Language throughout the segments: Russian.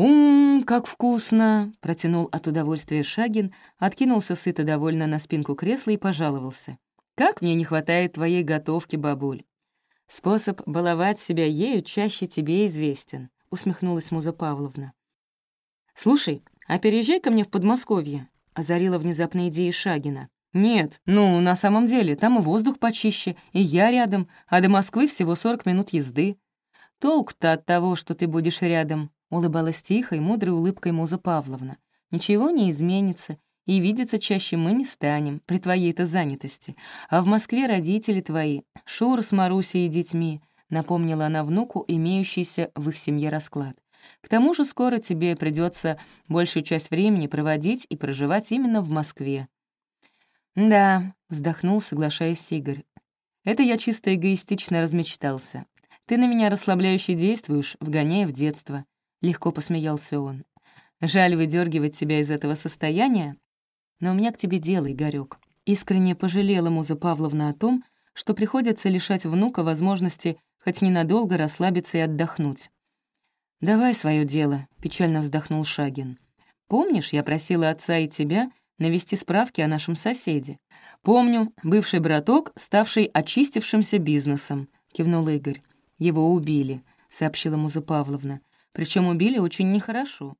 «Ум, как вкусно!» — протянул от удовольствия Шагин, откинулся сыто довольно на спинку кресла и пожаловался. «Как мне не хватает твоей готовки, бабуль!» «Способ баловать себя ею чаще тебе известен», — усмехнулась Муза Павловна. «Слушай, а переезжай ко мне в Подмосковье», — озарила внезапная идея Шагина. «Нет, ну, на самом деле, там и воздух почище, и я рядом, а до Москвы всего 40 минут езды». «Толк-то от того, что ты будешь рядом», — улыбалась тихой, мудрой улыбкой Муза Павловна. «Ничего не изменится, и видеться чаще мы не станем при твоей-то занятости. А в Москве родители твои, Шура с Марусей и детьми», — напомнила она внуку, имеющийся в их семье расклад. «К тому же скоро тебе придется большую часть времени проводить и проживать именно в Москве. «Да», — вздохнул, соглашаясь Игорь. «Это я чисто эгоистично размечтался. Ты на меня расслабляюще действуешь, вгоняя в детство». Легко посмеялся он. «Жаль выдергивать тебя из этого состояния, но у меня к тебе дело, Игорёк». Искренне пожалела Муза Павловна о том, что приходится лишать внука возможности хоть ненадолго расслабиться и отдохнуть. «Давай свое дело», — печально вздохнул Шагин. «Помнишь, я просила отца и тебя навести справки о нашем соседе. Помню, бывший браток, ставший очистившимся бизнесом», — кивнул Игорь. «Его убили», — сообщила Муза Павловна. Причем убили очень нехорошо».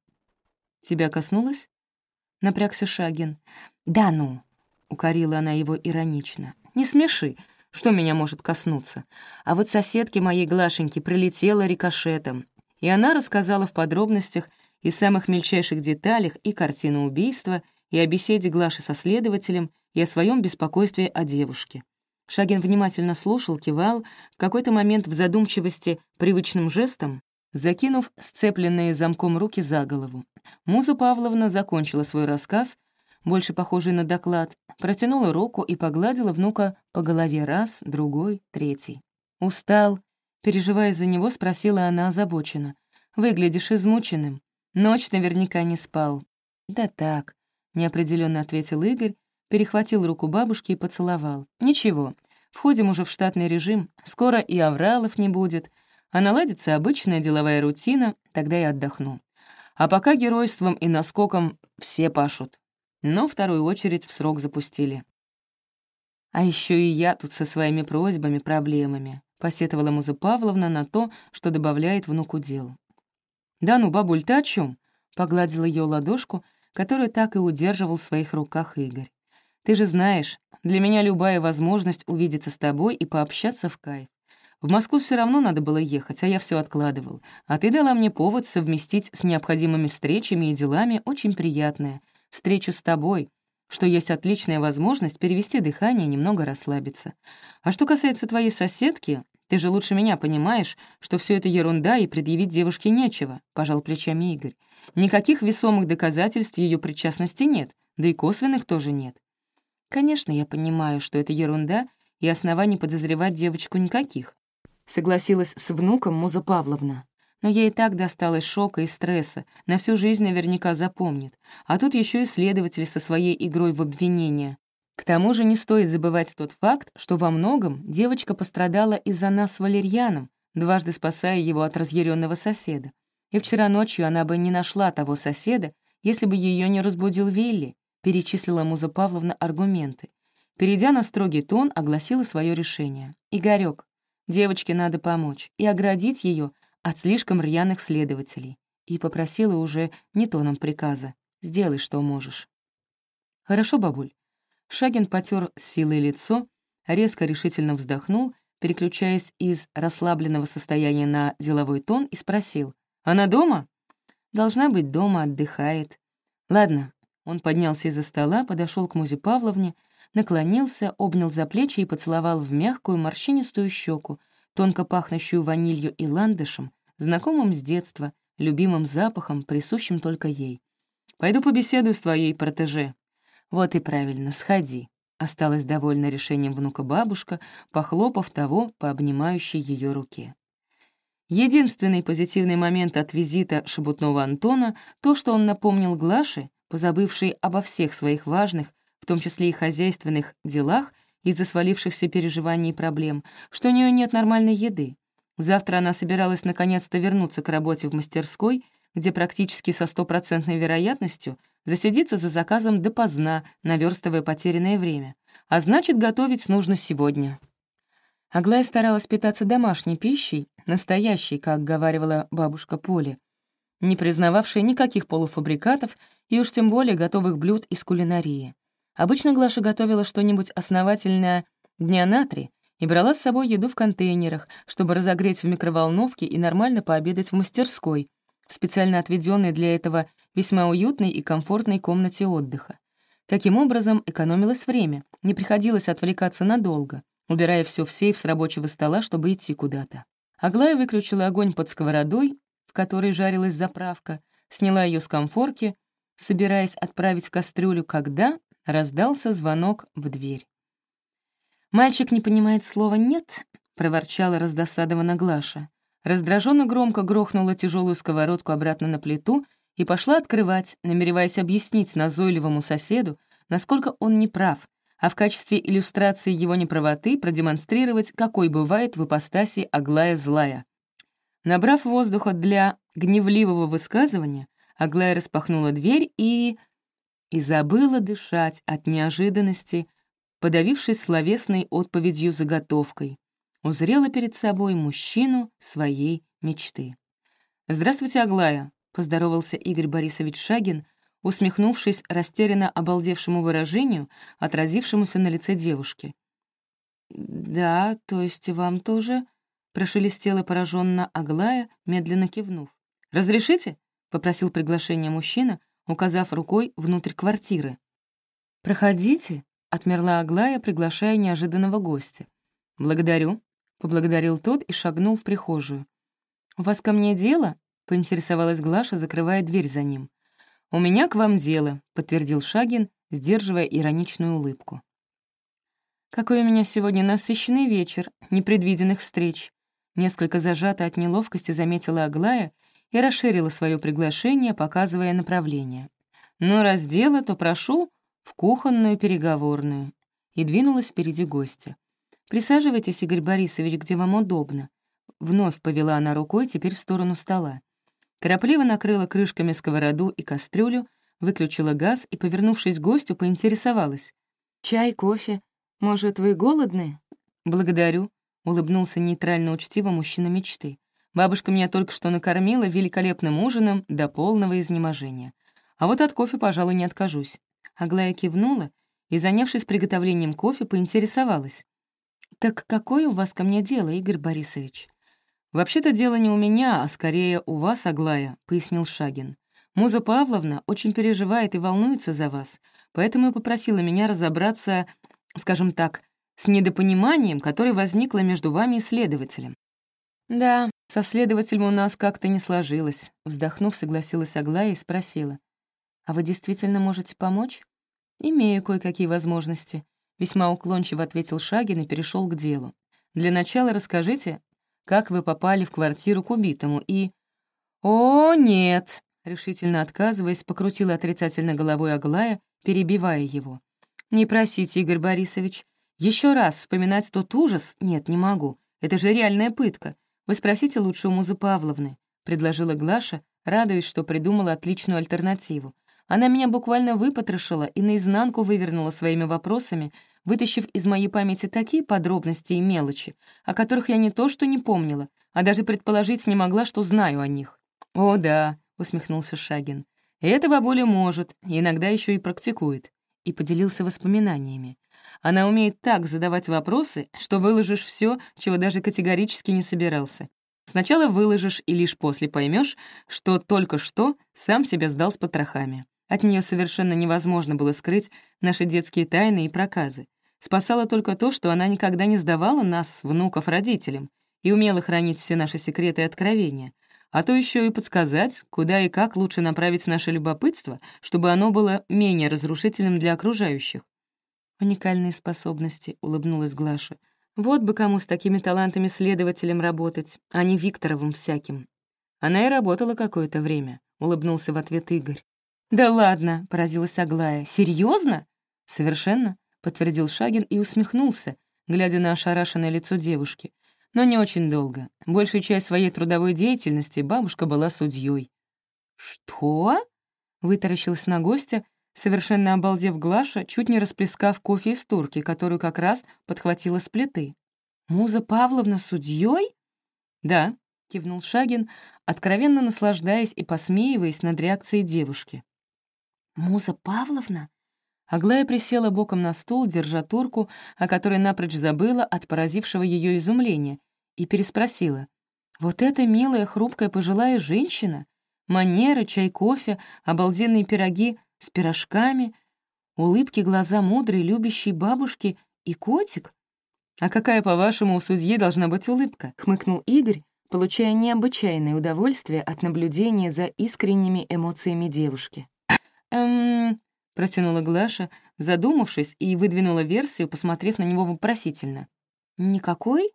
«Тебя коснулось?» — напрягся Шагин. «Да ну», — укорила она его иронично. «Не смеши, что меня может коснуться. А вот соседке моей Глашеньки прилетела рикошетом, и она рассказала в подробностях и самых мельчайших деталях и картину убийства, и о беседе Глаши со следователем, и о своем беспокойстве о девушке. Шагин внимательно слушал, кивал, в какой-то момент в задумчивости привычным жестом, закинув сцепленные замком руки за голову. Муза Павловна закончила свой рассказ, больше похожий на доклад, протянула руку и погладила внука по голове раз, другой, третий. «Устал?» — переживая за него, спросила она озабоченно. «Выглядишь измученным. Ночь наверняка не спал». «Да так», неопределенно ответил Игорь, перехватил руку бабушки и поцеловал. «Ничего, входим уже в штатный режим, скоро и авралов не будет, а наладится обычная деловая рутина, тогда и отдохну. А пока геройством и наскоком все пашут. Но вторую очередь в срок запустили. А еще и я тут со своими просьбами, проблемами», — посетовала Муза Павловна на то, что добавляет внуку дел. «Да ну, бабуль, ты о чем? погладила ее ладошку — которую так и удерживал в своих руках Игорь. «Ты же знаешь, для меня любая возможность увидеться с тобой и пообщаться в кайф. В Москву все равно надо было ехать, а я все откладывал. А ты дала мне повод совместить с необходимыми встречами и делами очень приятное. Встречу с тобой, что есть отличная возможность перевести дыхание и немного расслабиться. А что касается твоей соседки, ты же лучше меня понимаешь, что все это ерунда и предъявить девушке нечего», — пожал плечами Игорь. Никаких весомых доказательств ее причастности нет, да и косвенных тоже нет. Конечно, я понимаю, что это ерунда, и оснований подозревать девочку никаких. Согласилась с внуком Муза Павловна. Но ей и так досталось шока и стресса, на всю жизнь наверняка запомнит. А тут еще и следователь со своей игрой в обвинение. К тому же не стоит забывать тот факт, что во многом девочка пострадала из-за нас с Валерьяном, дважды спасая его от разъяренного соседа. И вчера ночью она бы не нашла того соседа, если бы ее не разбудил Вилли, перечислила Муза Павловна аргументы. Перейдя на строгий тон, огласила свое решение. «Игорёк, девочке надо помочь и оградить ее от слишком рьяных следователей». И попросила уже не тоном приказа. «Сделай, что можешь». «Хорошо, бабуль». Шагин потер с силой лицо, резко решительно вздохнул, переключаясь из расслабленного состояния на деловой тон и спросил. Она дома? Должна быть дома, отдыхает. Ладно. Он поднялся из-за стола, подошел к Музе Павловне, наклонился, обнял за плечи и поцеловал в мягкую морщинистую щеку, тонко пахнущую ванилью и ландышем, знакомым с детства, любимым запахом, присущим только ей. «Пойду побеседую с твоей протеже». «Вот и правильно, сходи», — осталась довольна решением внука бабушка, похлопав того по обнимающей ее руке. Единственный позитивный момент от визита шебутного Антона — то, что он напомнил Глаше, позабывшей обо всех своих важных, в том числе и хозяйственных, делах из-за свалившихся переживаний и проблем, что у нее нет нормальной еды. Завтра она собиралась наконец-то вернуться к работе в мастерской, где практически со стопроцентной вероятностью засидится за заказом допоздна, наверстывая потерянное время. А значит, готовить нужно сегодня. Аглая старалась питаться домашней пищей, настоящей, как говаривала бабушка Поли, не признававшей никаких полуфабрикатов и уж тем более готовых блюд из кулинарии. Обычно Глаша готовила что-нибудь основательное дня на три и брала с собой еду в контейнерах, чтобы разогреть в микроволновке и нормально пообедать в мастерской, специально отведенной для этого весьма уютной и комфортной комнате отдыха. Таким образом, экономилось время, не приходилось отвлекаться надолго убирая все в сейф с рабочего стола, чтобы идти куда-то. Аглая выключила огонь под сковородой, в которой жарилась заправка, сняла ее с комфорки, собираясь отправить в кастрюлю, когда раздался звонок в дверь. «Мальчик не понимает слова «нет», — проворчала раздосадованно Глаша. Раздраженно громко грохнула тяжелую сковородку обратно на плиту и пошла открывать, намереваясь объяснить назойливому соседу, насколько он не прав, а в качестве иллюстрации его неправоты продемонстрировать, какой бывает в ипостаси Аглая злая. Набрав воздуха для гневливого высказывания, Аглая распахнула дверь и... и забыла дышать от неожиданности, подавившись словесной отповедью заготовкой. Узрела перед собой мужчину своей мечты. «Здравствуйте, Аглая», — поздоровался Игорь Борисович Шагин — усмехнувшись растерянно обалдевшему выражению, отразившемуся на лице девушки. «Да, то есть вам тоже?» — прошелестела пораженно Аглая, медленно кивнув. «Разрешите?» — попросил приглашение мужчина, указав рукой внутрь квартиры. «Проходите», — отмерла Аглая, приглашая неожиданного гостя. «Благодарю», — поблагодарил тот и шагнул в прихожую. «У вас ко мне дело?» — поинтересовалась Глаша, закрывая дверь за ним. «У меня к вам дело», — подтвердил Шагин, сдерживая ироничную улыбку. «Какой у меня сегодня насыщенный вечер, непредвиденных встреч», несколько зажата от неловкости заметила Аглая и расширила свое приглашение, показывая направление. «Но раз дело, то прошу в кухонную переговорную», и двинулась впереди гостя. «Присаживайтесь, Игорь Борисович, где вам удобно». Вновь повела она рукой, теперь в сторону стола. Торопливо накрыла крышками сковороду и кастрюлю, выключила газ и, повернувшись к гостю, поинтересовалась. «Чай, кофе? Может, вы голодны?» «Благодарю», — улыбнулся нейтрально учтиво мужчина мечты. «Бабушка меня только что накормила великолепным ужином до полного изнеможения. А вот от кофе, пожалуй, не откажусь». Аглая кивнула и, занявшись приготовлением кофе, поинтересовалась. «Так какое у вас ко мне дело, Игорь Борисович?» «Вообще-то дело не у меня, а скорее у вас, Аглая», — пояснил Шагин. «Муза Павловна очень переживает и волнуется за вас, поэтому и попросила меня разобраться, скажем так, с недопониманием, которое возникло между вами и следователем». «Да, со следователем у нас как-то не сложилось», — вздохнув, согласилась Аглая и спросила. «А вы действительно можете помочь?» «Имею кое-какие возможности», — весьма уклончиво ответил Шагин и перешел к делу. «Для начала расскажите, как вы попали в квартиру к убитому и...» «О, нет!» — решительно отказываясь, покрутила отрицательно головой Аглая, перебивая его. «Не просите, Игорь Борисович. Еще раз вспоминать тот ужас? Нет, не могу. Это же реальная пытка. Вы спросите лучше у Музы Павловны», — предложила Глаша, радуясь, что придумала отличную альтернативу. Она меня буквально выпотрошила и наизнанку вывернула своими вопросами, вытащив из моей памяти такие подробности и мелочи, о которых я не то что не помнила, а даже предположить не могла, что знаю о них. «О, да», — усмехнулся Шагин. «Это бабуля может, иногда еще и практикует», и поделился воспоминаниями. Она умеет так задавать вопросы, что выложишь все, чего даже категорически не собирался. Сначала выложишь и лишь после поймешь, что только что сам себя сдал с потрохами. От нее совершенно невозможно было скрыть наши детские тайны и проказы. Спасало только то, что она никогда не сдавала нас, внуков, родителям, и умела хранить все наши секреты и откровения, а то еще и подсказать, куда и как лучше направить наше любопытство, чтобы оно было менее разрушительным для окружающих. «Уникальные способности», — улыбнулась Глаша. «Вот бы кому с такими талантами следователем работать, а не Викторовым всяким». Она и работала какое-то время, — улыбнулся в ответ Игорь. «Да ладно», — поразилась Аглая. Серьезно? «Совершенно. — подтвердил Шагин и усмехнулся, глядя на ошарашенное лицо девушки. Но не очень долго. Большую часть своей трудовой деятельности бабушка была судьей. «Что?» — вытаращилась на гостя, совершенно обалдев Глаша, чуть не расплескав кофе из турки, которую как раз подхватила с плиты. «Муза Павловна судьей? «Да», — кивнул Шагин, откровенно наслаждаясь и посмеиваясь над реакцией девушки. «Муза Павловна?» Аглая присела боком на стул, держа турку, о которой напрочь забыла от поразившего ее изумления, и переспросила. «Вот эта милая, хрупкая пожилая женщина? Манеры, чай, кофе, обалденные пироги с пирожками, улыбки, глаза мудрой, любящей бабушки и котик? А какая, по-вашему, у судьи должна быть улыбка?» — хмыкнул Игорь, получая необычайное удовольствие от наблюдения за искренними эмоциями девушки. «Эм...» — протянула Глаша, задумавшись, и выдвинула версию, посмотрев на него вопросительно. «Никакой?»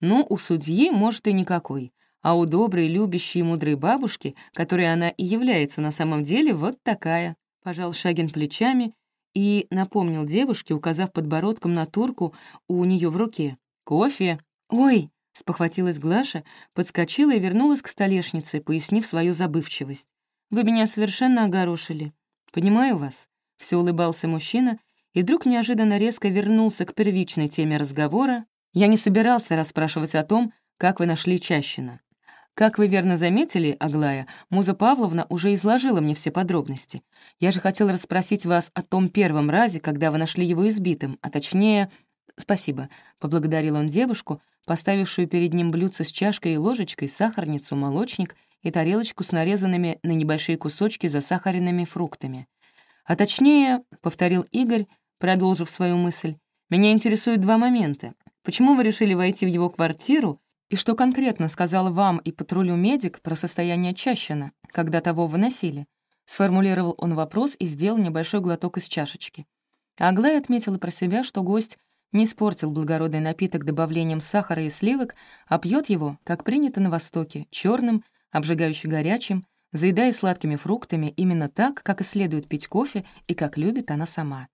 «Ну, у судьи, может, и никакой. А у доброй, любящей и мудрой бабушки, которой она и является на самом деле, вот такая». Пожал Шагин плечами и напомнил девушке, указав подбородком на турку у нее в руке. «Кофе!» «Ой!» — спохватилась Глаша, подскочила и вернулась к столешнице, пояснив свою забывчивость. «Вы меня совершенно огорошили. Понимаю вас». Все улыбался мужчина, и вдруг неожиданно резко вернулся к первичной теме разговора. «Я не собирался расспрашивать о том, как вы нашли Чащина. Как вы верно заметили, Аглая, Муза Павловна уже изложила мне все подробности. Я же хотел расспросить вас о том первом разе, когда вы нашли его избитым, а точнее... Спасибо, — поблагодарил он девушку, поставившую перед ним блюдце с чашкой и ложечкой, сахарницу, молочник и тарелочку с нарезанными на небольшие кусочки засахаренными фруктами. А точнее, — повторил Игорь, продолжив свою мысль, — меня интересуют два момента. Почему вы решили войти в его квартиру и что конкретно сказал вам и патрулю медик про состояние Чащина, когда того выносили? Сформулировал он вопрос и сделал небольшой глоток из чашечки. Аглая отметила про себя, что гость не испортил благородный напиток добавлением сахара и сливок, а пьет его, как принято на Востоке, черным, обжигающе горячим, заедая сладкими фруктами именно так, как и следует пить кофе и как любит она сама.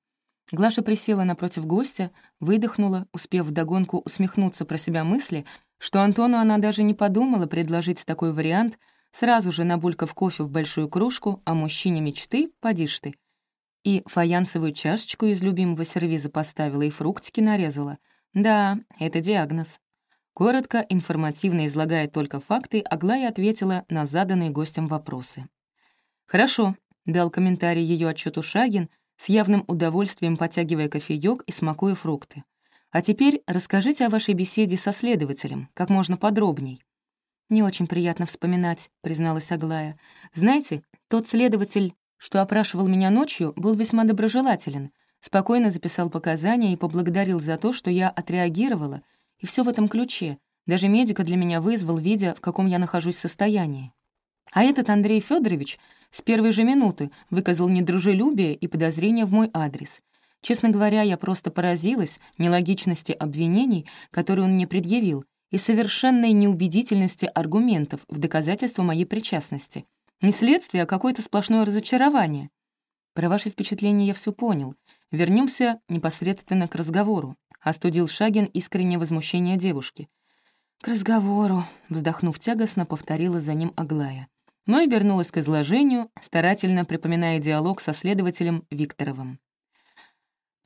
Глаша присела напротив гостя, выдохнула, успев вдогонку усмехнуться про себя мысли, что Антону она даже не подумала предложить такой вариант, сразу же набулькав кофе в большую кружку, а мужчине мечты — подишь ты. И фаянсовую чашечку из любимого сервиза поставила и фруктики нарезала. Да, это диагноз. Коротко, информативно излагая только факты, Аглая ответила на заданные гостям вопросы. «Хорошо», — дал комментарий ее отчету Шагин, с явным удовольствием потягивая кофеёк и смакуя фрукты. А теперь расскажите о вашей беседе со следователем, как можно подробней». «Не очень приятно вспоминать», — призналась Аглая. «Знаете, тот следователь, что опрашивал меня ночью, был весьма доброжелателен, спокойно записал показания и поблагодарил за то, что я отреагировала, и все в этом ключе. Даже медика для меня вызвал, видя, в каком я нахожусь состоянии. А этот Андрей Федорович с первой же минуты выказал недружелюбие и подозрения в мой адрес. Честно говоря, я просто поразилась нелогичности обвинений, которые он мне предъявил, и совершенной неубедительности аргументов в доказательство моей причастности. Не следствие, а какое-то сплошное разочарование. Про ваши впечатления я все понял. Вернемся непосредственно к разговору. Остудил Шагин искреннее возмущение девушки. «К разговору», — вздохнув тягостно, повторила за ним Аглая. Но и вернулась к изложению, старательно припоминая диалог со следователем Викторовым.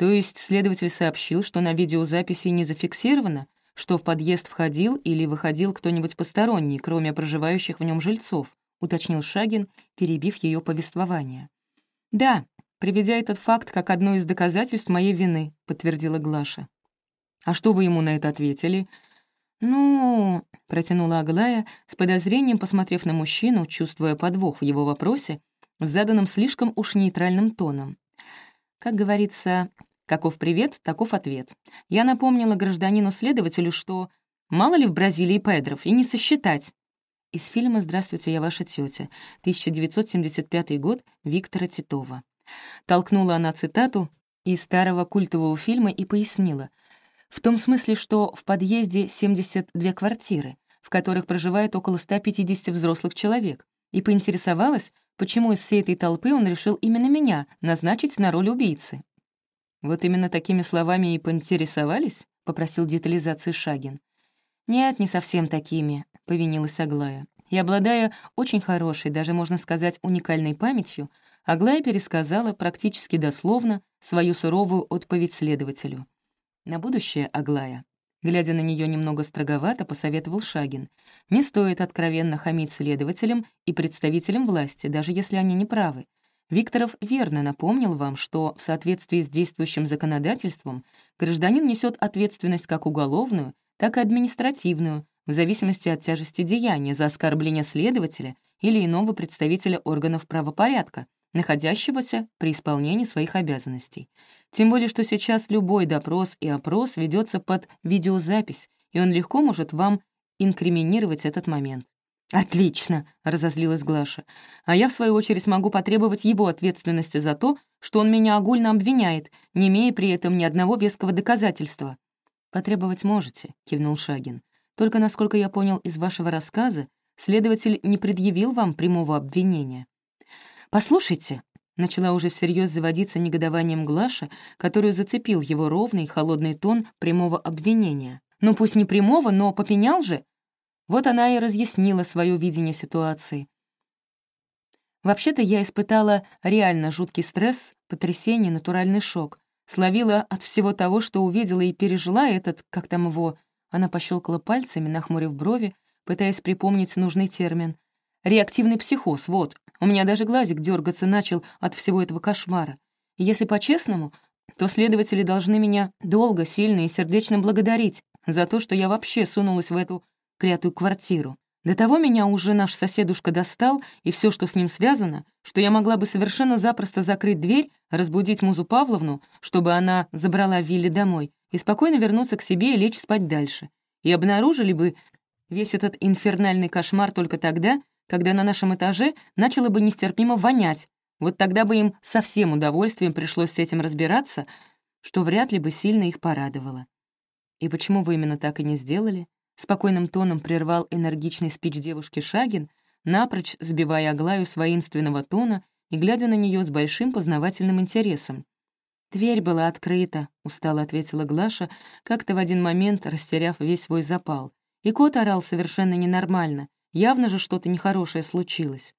То есть следователь сообщил, что на видеозаписи не зафиксировано, что в подъезд входил или выходил кто-нибудь посторонний, кроме проживающих в нем жильцов, уточнил Шагин, перебив ее повествование. «Да, приведя этот факт как одно из доказательств моей вины», — подтвердила Глаша. «А что вы ему на это ответили?» «Ну...» — протянула Аглая, с подозрением посмотрев на мужчину, чувствуя подвох в его вопросе, заданном слишком уж нейтральным тоном. Как говорится, каков привет, таков ответ. Я напомнила гражданину-следователю, что мало ли в Бразилии педров, и не сосчитать. Из фильма «Здравствуйте, я ваша тетя», 1975 год, Виктора Титова. Толкнула она цитату из старого культового фильма и пояснила. В том смысле, что в подъезде 72 квартиры, в которых проживает около 150 взрослых человек, и поинтересовалась, почему из всей этой толпы он решил именно меня назначить на роль убийцы. «Вот именно такими словами и поинтересовались?» — попросил детализации Шагин. «Нет, не совсем такими», — повинилась Аглая. И обладая очень хорошей, даже можно сказать, уникальной памятью, Аглая пересказала практически дословно свою суровую отповедь следователю. На будущее, Аглая, глядя на нее немного строговато, посоветовал Шагин, не стоит откровенно хамить следователям и представителям власти, даже если они не правы. Викторов верно напомнил вам, что в соответствии с действующим законодательством гражданин несет ответственность как уголовную, так и административную, в зависимости от тяжести деяния за оскорбление следователя или иного представителя органов правопорядка, находящегося при исполнении своих обязанностей. Тем более, что сейчас любой допрос и опрос ведется под видеозапись, и он легко может вам инкриминировать этот момент. «Отлично!» — разозлилась Глаша. «А я, в свою очередь, могу потребовать его ответственности за то, что он меня огульно обвиняет, не имея при этом ни одного веского доказательства». «Потребовать можете», — кивнул Шагин. «Только, насколько я понял из вашего рассказа, следователь не предъявил вам прямого обвинения». «Послушайте», — начала уже всерьез заводиться негодованием Глаша, которую зацепил его ровный холодный тон прямого обвинения. «Ну пусть не прямого, но попенял же». Вот она и разъяснила свое видение ситуации. Вообще-то я испытала реально жуткий стресс, потрясение, натуральный шок. Словила от всего того, что увидела и пережила этот, как там его... Она пощелкала пальцами, нахмурив брови, пытаясь припомнить нужный термин. Реактивный психоз, вот. У меня даже глазик дергаться начал от всего этого кошмара. Если по-честному, то следователи должны меня долго, сильно и сердечно благодарить за то, что я вообще сунулась в эту клятую квартиру. До того меня уже наш соседушка достал, и все, что с ним связано, что я могла бы совершенно запросто закрыть дверь, разбудить Музу Павловну, чтобы она забрала Вилли домой, и спокойно вернуться к себе и лечь спать дальше. И обнаружили бы весь этот инфернальный кошмар только тогда, когда на нашем этаже начало бы нестерпимо вонять. Вот тогда бы им со всем удовольствием пришлось с этим разбираться, что вряд ли бы сильно их порадовало. «И почему вы именно так и не сделали?» Спокойным тоном прервал энергичный спич девушки Шагин, напрочь сбивая Аглаю с воинственного тона и глядя на нее с большим познавательным интересом. «Дверь была открыта», — устало ответила Глаша, как-то в один момент растеряв весь свой запал. И кот орал совершенно ненормально, Явно же что-то нехорошее случилось.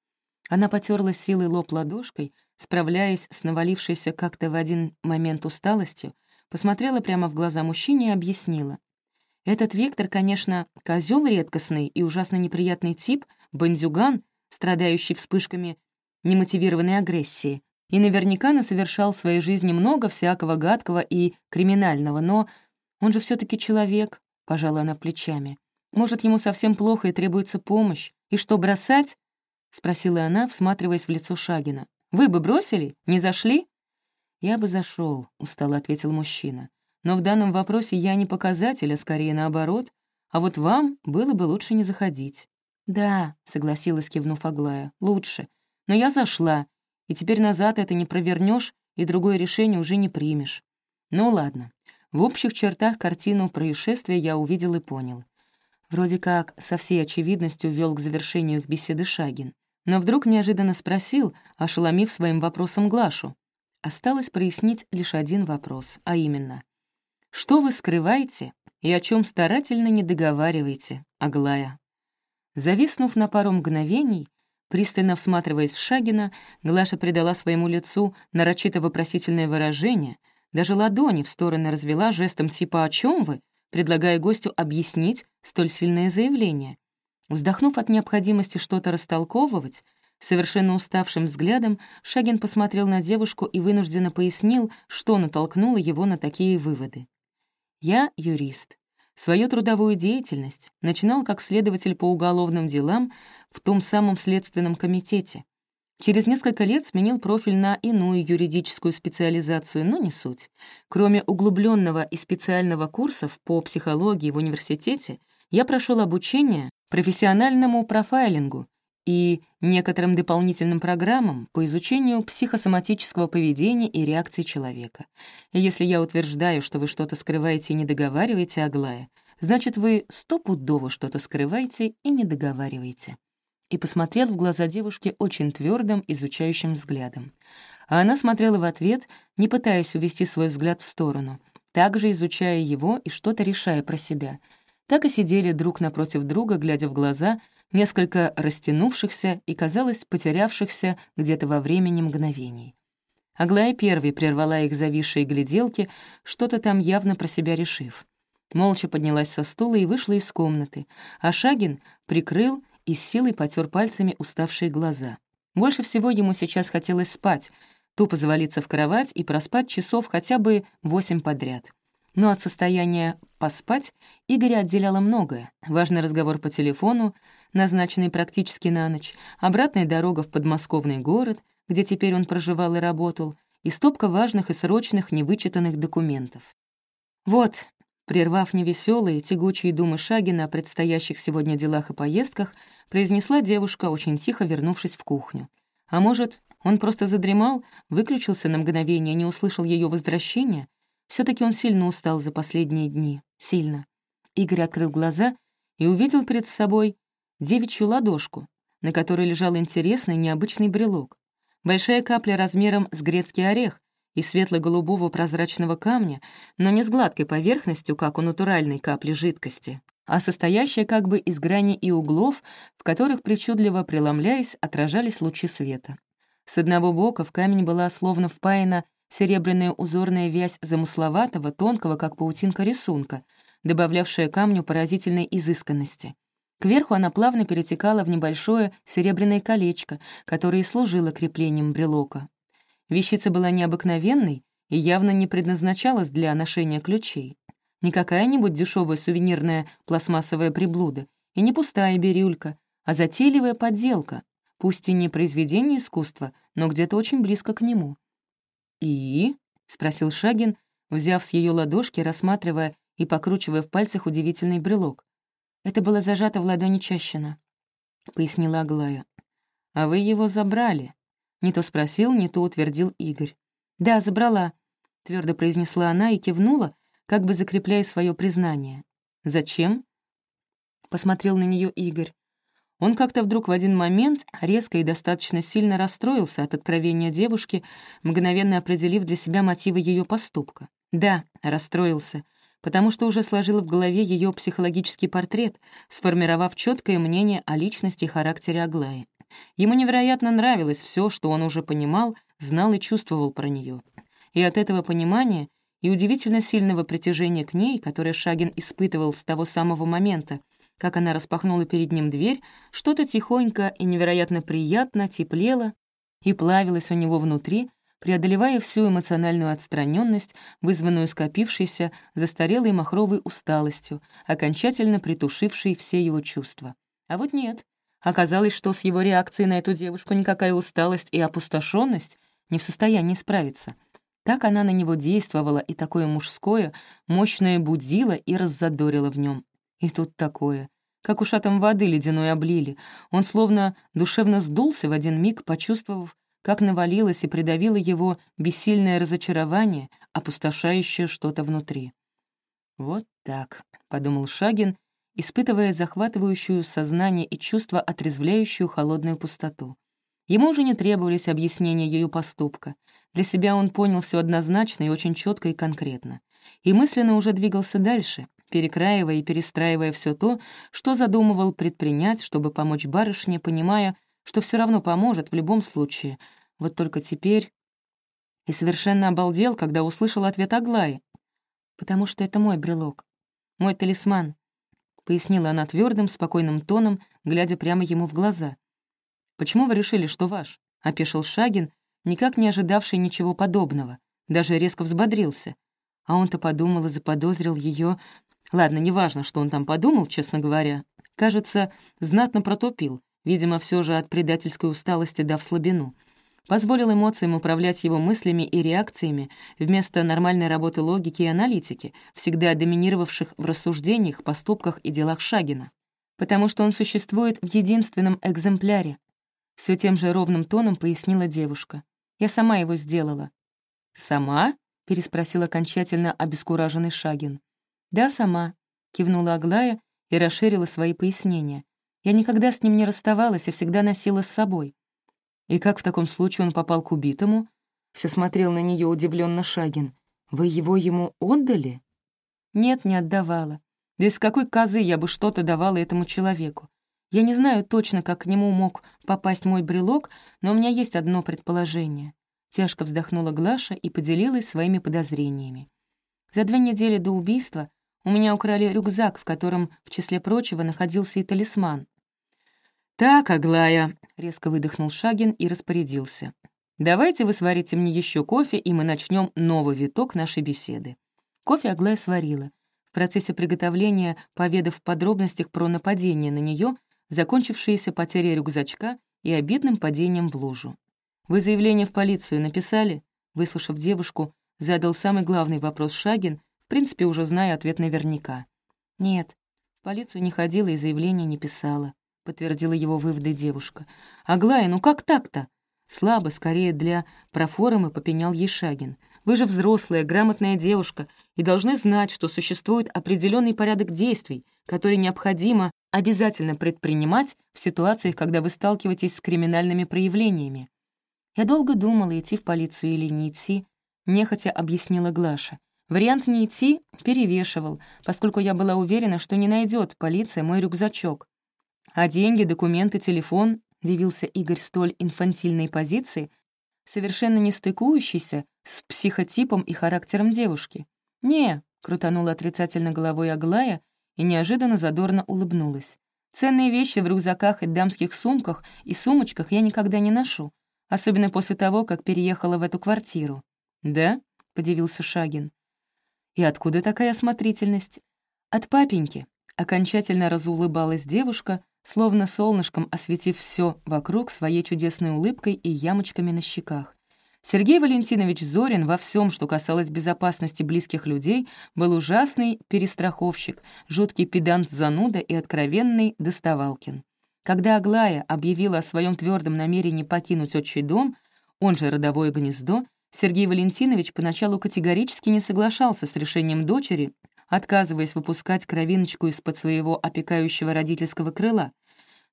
Она потерла силой лоб ладошкой, справляясь с навалившейся как-то в один момент усталостью, посмотрела прямо в глаза мужчине и объяснила. Этот Виктор, конечно, козел редкостный и ужасно неприятный тип, бандюган, страдающий вспышками немотивированной агрессии, и наверняка насовершал в своей жизни много всякого гадкого и криминального, но он же все таки человек, — пожала она плечами. Может, ему совсем плохо и требуется помощь. И что, бросать?» — спросила она, всматриваясь в лицо Шагина. «Вы бы бросили? Не зашли?» «Я бы зашел, устало ответил мужчина. «Но в данном вопросе я не показатель, а скорее наоборот. А вот вам было бы лучше не заходить». «Да», — согласилась, кивнув Аглая, — «лучше. Но я зашла, и теперь назад это не провернешь, и другое решение уже не примешь. Ну ладно. В общих чертах картину происшествия я увидел и понял. Вроде как со всей очевидностью ввел к завершению их беседы Шагин, но вдруг неожиданно спросил, ошеломив своим вопросом Глашу. Осталось прояснить лишь один вопрос, а именно. Что вы скрываете и о чем старательно не договариваете, Аглая? Зависнув на пару мгновений, пристально всматриваясь в Шагина, Глаша придала своему лицу нарочито вопросительное выражение, даже ладони в стороны развела жестом типа «О чем вы?», предлагая гостю объяснить столь сильное заявление. Вздохнув от необходимости что-то растолковывать, совершенно уставшим взглядом Шагин посмотрел на девушку и вынужденно пояснил, что натолкнуло его на такие выводы. «Я юрист. Свою трудовую деятельность начинал как следователь по уголовным делам в том самом следственном комитете. Через несколько лет сменил профиль на иную юридическую специализацию, но не суть. Кроме углубленного и специального курсов по психологии в университете, я прошел обучение профессиональному профайлингу и некоторым дополнительным программам по изучению психосоматического поведения и реакции человека. И если я утверждаю, что вы что-то скрываете и не договариваете, Аглая, значит, вы стопудово что-то скрываете и не договариваете и посмотрел в глаза девушки очень твердым, изучающим взглядом. А она смотрела в ответ, не пытаясь увести свой взгляд в сторону, также изучая его и что-то решая про себя. Так и сидели друг напротив друга, глядя в глаза, несколько растянувшихся и, казалось, потерявшихся где-то во времени мгновений. Аглая первой прервала их зависшие гляделки, что-то там явно про себя решив. Молча поднялась со стула и вышла из комнаты, а Шагин прикрыл и с силой потер пальцами уставшие глаза. Больше всего ему сейчас хотелось спать, тупо завалиться в кровать и проспать часов хотя бы восемь подряд. Но от состояния «поспать» Игоря отделяло многое. Важный разговор по телефону, назначенный практически на ночь, обратная дорога в подмосковный город, где теперь он проживал и работал, и стопка важных и срочных невычитанных документов. Вот, прервав невеселые, тягучие думы Шагина о предстоящих сегодня делах и поездках, произнесла девушка, очень тихо вернувшись в кухню. А может, он просто задремал, выключился на мгновение, не услышал ее возвращения? Все таки он сильно устал за последние дни. Сильно. Игорь открыл глаза и увидел перед собой девичью ладошку, на которой лежал интересный необычный брелок. Большая капля размером с грецкий орех и светло-голубого прозрачного камня, но не с гладкой поверхностью, как у натуральной капли жидкости, а состоящая как бы из граней и углов, в которых, причудливо преломляясь, отражались лучи света. С одного бока в камень была словно впаяна серебряная узорная вязь замысловатого, тонкого, как паутинка рисунка, добавлявшая камню поразительной изысканности. Кверху она плавно перетекала в небольшое серебряное колечко, которое и служило креплением брелока. Вещица была необыкновенной и явно не предназначалась для ношения ключей. Не какая-нибудь дешевая сувенирная пластмассовая приблуда и не пустая бирюлька, а затейливая подделка, пусть и не произведение искусства, но где-то очень близко к нему. «И?» — спросил Шагин, взяв с ее ладошки, рассматривая и покручивая в пальцах удивительный брелок. Это было зажато в ладони Чащина, — пояснила Аглая. «А вы его забрали?» Не то спросил, не то утвердил Игорь. «Да, забрала», — твердо произнесла она и кивнула, как бы закрепляя свое признание. «Зачем?» — посмотрел на нее Игорь. Он как-то вдруг в один момент резко и достаточно сильно расстроился от откровения девушки, мгновенно определив для себя мотивы ее поступка. Да, расстроился, потому что уже сложил в голове ее психологический портрет, сформировав четкое мнение о личности и характере Аглаи. Ему невероятно нравилось все, что он уже понимал, знал и чувствовал про нее. И от этого понимания и удивительно сильного притяжения к ней, которое Шагин испытывал с того самого момента, как она распахнула перед ним дверь, что-то тихонько и невероятно приятно теплело и плавилось у него внутри, преодолевая всю эмоциональную отстраненность, вызванную скопившейся застарелой махровой усталостью, окончательно притушившей все его чувства. А вот нет. Оказалось, что с его реакцией на эту девушку никакая усталость и опустошенность не в состоянии справиться. Так она на него действовала, и такое мужское, мощное будило и раззадорило в нем. И тут такое. Как ушатом воды ледяной облили. Он словно душевно сдулся в один миг, почувствовав, как навалилось и придавило его бессильное разочарование, опустошающее что-то внутри. «Вот так», — подумал Шагин, испытывая захватывающую сознание и чувство, отрезвляющую холодную пустоту. Ему уже не требовались объяснения ее поступка. Для себя он понял все однозначно и очень четко и конкретно. И мысленно уже двигался дальше, перекраивая и перестраивая все то, что задумывал предпринять, чтобы помочь барышне, понимая, что все равно поможет в любом случае. Вот только теперь... И совершенно обалдел, когда услышал ответ Аглаи. «Потому что это мой брелок. Мой талисман», — пояснила она твердым, спокойным тоном, глядя прямо ему в глаза. «Почему вы решили, что ваш?» — опешил Шагин, никак не ожидавший ничего подобного. Даже резко взбодрился. А он-то подумал и заподозрил ее. Ладно, неважно, что он там подумал, честно говоря. Кажется, знатно протопил, видимо, все же от предательской усталости дав слабину. Позволил эмоциям управлять его мыслями и реакциями вместо нормальной работы логики и аналитики, всегда доминировавших в рассуждениях, поступках и делах Шагина. Потому что он существует в единственном экземпляре. Все тем же ровным тоном пояснила девушка. «Я сама его сделала». «Сама?» — переспросил окончательно обескураженный Шагин. «Да, сама», — кивнула Аглая и расширила свои пояснения. Я никогда с ним не расставалась и всегда носила с собой. И как в таком случае он попал к убитому? Все смотрел на нее удивленно Шагин. Вы его ему отдали? Нет, не отдавала. Да из какой козы я бы что-то давала этому человеку? Я не знаю точно, как к нему мог попасть мой брелок, но у меня есть одно предположение. Тяжко вздохнула Глаша и поделилась своими подозрениями. За две недели до убийства у меня украли рюкзак, в котором, в числе прочего, находился и талисман. «Так, Аглая», — резко выдохнул Шагин и распорядился. «Давайте вы сварите мне еще кофе, и мы начнем новый виток нашей беседы». Кофе Аглая сварила. В процессе приготовления, поведав в подробностях про нападение на нее, закончившееся потерей рюкзачка и обидным падением в лужу. «Вы заявление в полицию написали?» Выслушав девушку, задал самый главный вопрос Шагин, принципе, уже зная ответ наверняка. «Нет, в полицию не ходила и заявление не писала», — подтвердила его выводы девушка. «Аглая, ну как так-то?» Слабо, скорее для проформы, попенял ей Шагин. «Вы же взрослая, грамотная девушка и должны знать, что существует определенный порядок действий, который необходимо обязательно предпринимать в ситуациях, когда вы сталкиваетесь с криминальными проявлениями. Я долго думала, идти в полицию или не идти, нехотя объяснила Глаша. Вариант не идти перевешивал, поскольку я была уверена, что не найдет полиция мой рюкзачок. А деньги, документы, телефон, дивился Игорь столь инфантильной позиции, совершенно не стыкующийся с психотипом и характером девушки. «Не», — крутанула отрицательно головой Аглая и неожиданно задорно улыбнулась. «Ценные вещи в рюкзаках и дамских сумках и сумочках я никогда не ношу, особенно после того, как переехала в эту квартиру». «Да?» — подивился Шагин. «И откуда такая осмотрительность?» «От папеньки», — окончательно разулыбалась девушка, словно солнышком осветив все вокруг своей чудесной улыбкой и ямочками на щеках. Сергей Валентинович Зорин во всем, что касалось безопасности близких людей, был ужасный перестраховщик, жуткий педант-зануда и откровенный доставалкин. Когда Аглая объявила о своем твердом намерении покинуть отчий дом, он же родовое гнездо, Сергей Валентинович поначалу категорически не соглашался с решением дочери, отказываясь выпускать кровиночку из-под своего опекающего родительского крыла.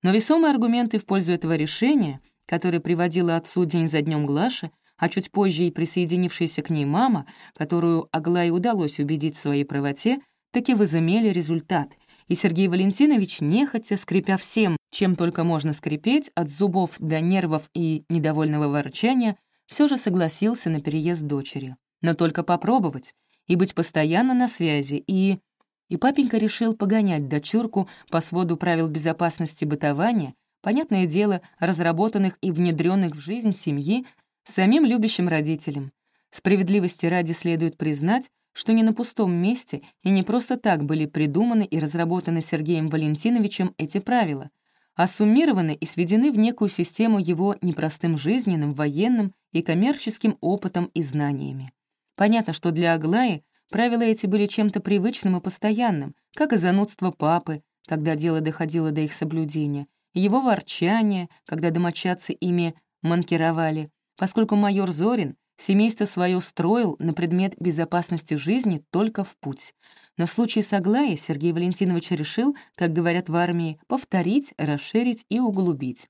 Но весомые аргументы в пользу этого решения, которое приводило отцу день за днем Глаша, а чуть позже и присоединившаяся к ней мама, которую Аглае удалось убедить в своей правоте, таки возымели результат, и Сергей Валентинович, нехотя, скрипя всем, чем только можно скрипеть, от зубов до нервов и недовольного ворчания, все же согласился на переезд дочери. Но только попробовать и быть постоянно на связи, и... И папенька решил погонять дочурку по своду правил безопасности бытования, понятное дело, разработанных и внедренных в жизнь семьи самим любящим родителям. Справедливости ради следует признать, что не на пустом месте и не просто так были придуманы и разработаны Сергеем Валентиновичем эти правила, а суммированы и сведены в некую систему его непростым жизненным, военным и коммерческим опытом и знаниями. Понятно, что для Аглаи правила эти были чем-то привычным и постоянным, как и занудство папы, когда дело доходило до их соблюдения, его ворчание, когда домочадцы ими манкировали, поскольку майор Зорин семейство свое строил на предмет безопасности жизни только в путь. Но в случае с Аглаей Сергей Валентинович решил, как говорят в армии, повторить, расширить и углубить.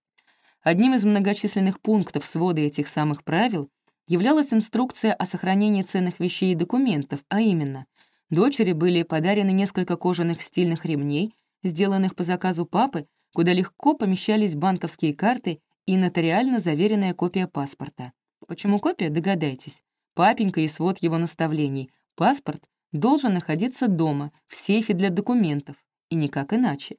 Одним из многочисленных пунктов свода этих самых правил являлась инструкция о сохранении ценных вещей и документов, а именно, дочери были подарены несколько кожаных стильных ремней, сделанных по заказу папы, куда легко помещались банковские карты и нотариально заверенная копия паспорта. Почему копия, догадайтесь. Папенька и свод его наставлений. Паспорт должен находиться дома, в сейфе для документов, и никак иначе.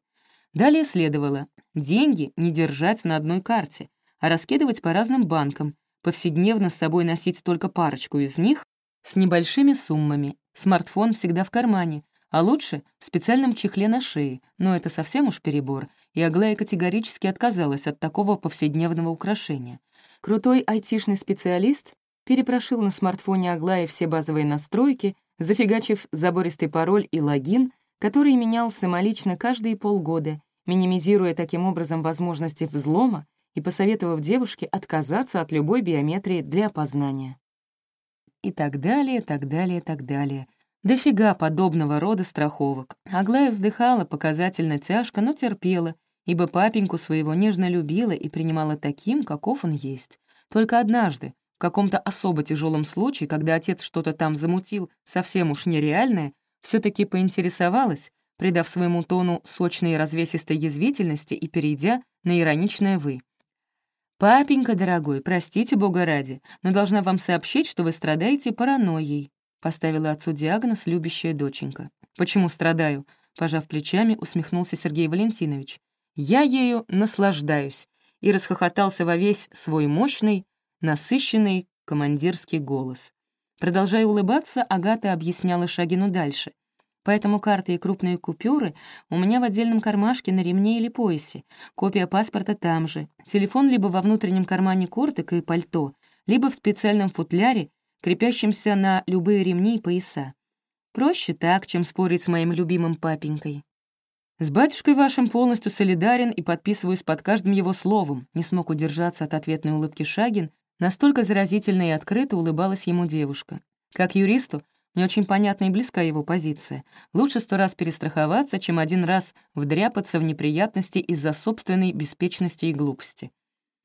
Далее следовало деньги не держать на одной карте, а раскидывать по разным банкам, повседневно с собой носить только парочку из них с небольшими суммами, смартфон всегда в кармане, а лучше в специальном чехле на шее, но это совсем уж перебор, и Аглая категорически отказалась от такого повседневного украшения. Крутой айтишный специалист перепрошил на смартфоне Аглаи все базовые настройки, зафигачив забористый пароль и логин, который менял самолично каждые полгода, минимизируя таким образом возможности взлома и посоветовав девушке отказаться от любой биометрии для опознания. И так далее, так далее, так далее — Дофига подобного рода страховок. Аглая вздыхала показательно тяжко, но терпела, ибо папеньку своего нежно любила и принимала таким, каков он есть. Только однажды, в каком-то особо тяжелом случае, когда отец что-то там замутил, совсем уж нереальное, все таки поинтересовалась, придав своему тону сочной развесистой язвительности и перейдя на ироничное «вы». «Папенька, дорогой, простите бога ради, но должна вам сообщить, что вы страдаете паранойей», — поставила отцу диагноз любящая доченька. «Почему страдаю?» — пожав плечами, усмехнулся Сергей Валентинович. «Я ею наслаждаюсь», и расхохотался во весь свой мощный, насыщенный командирский голос. Продолжая улыбаться, Агата объясняла Шагину дальше. Поэтому карты и крупные купюры у меня в отдельном кармашке на ремне или поясе, копия паспорта там же, телефон либо во внутреннем кармане курток и пальто, либо в специальном футляре, крепящемся на любые ремни и пояса. Проще так, чем спорить с моим любимым папенькой. С батюшкой вашим полностью солидарен и подписываюсь под каждым его словом. Не смог удержаться от ответной улыбки Шагин, настолько заразительно и открыто улыбалась ему девушка. Как юристу, мне очень понятна и близка его позиция. Лучше сто раз перестраховаться, чем один раз вдряпаться в неприятности из-за собственной беспечности и глупости.